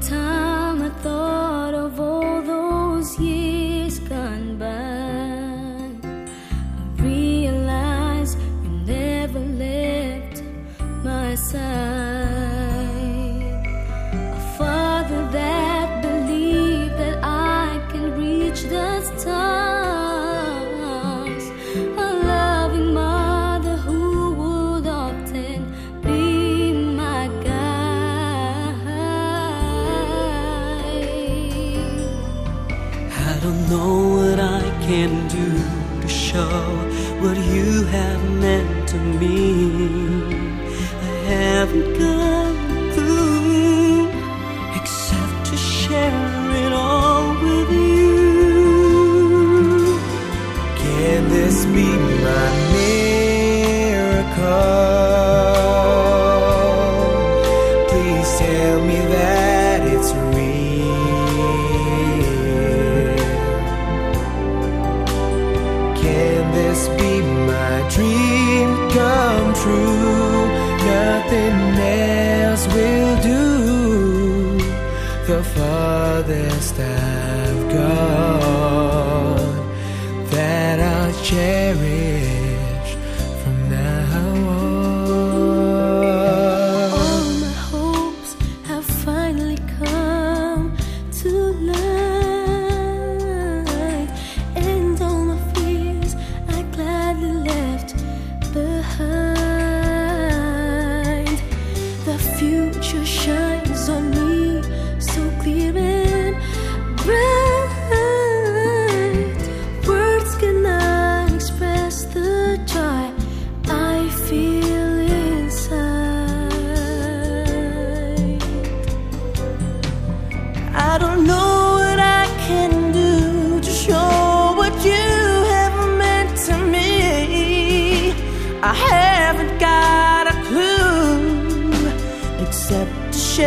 time I thought of all those years gone by, I realized you never left my side. don't know what I can do to show what you have meant to me. I haven't got a clue except to share it all with you. Can this be my miracle? Please tell me that. nothing else will do. The farthest I've gone.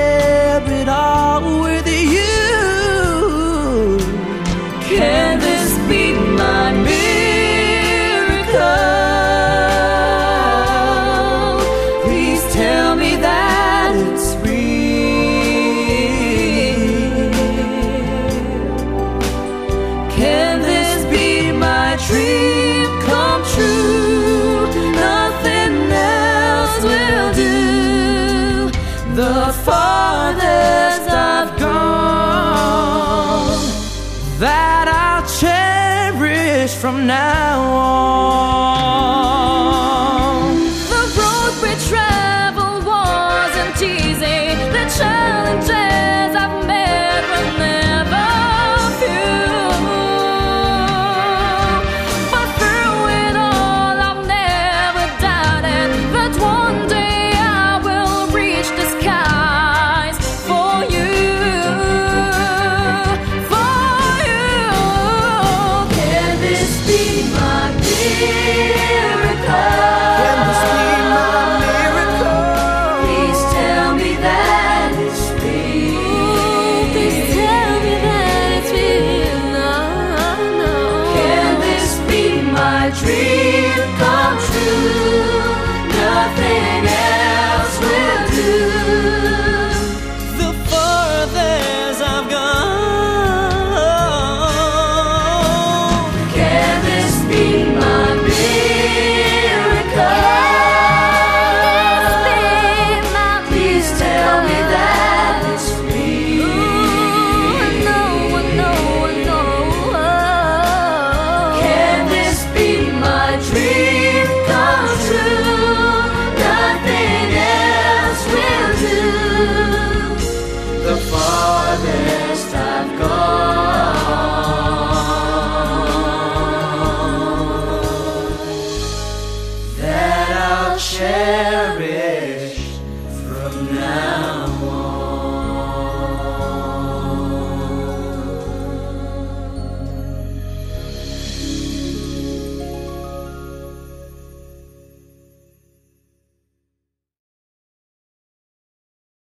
share it all with the farthest I've gone that I'll cherish from now on.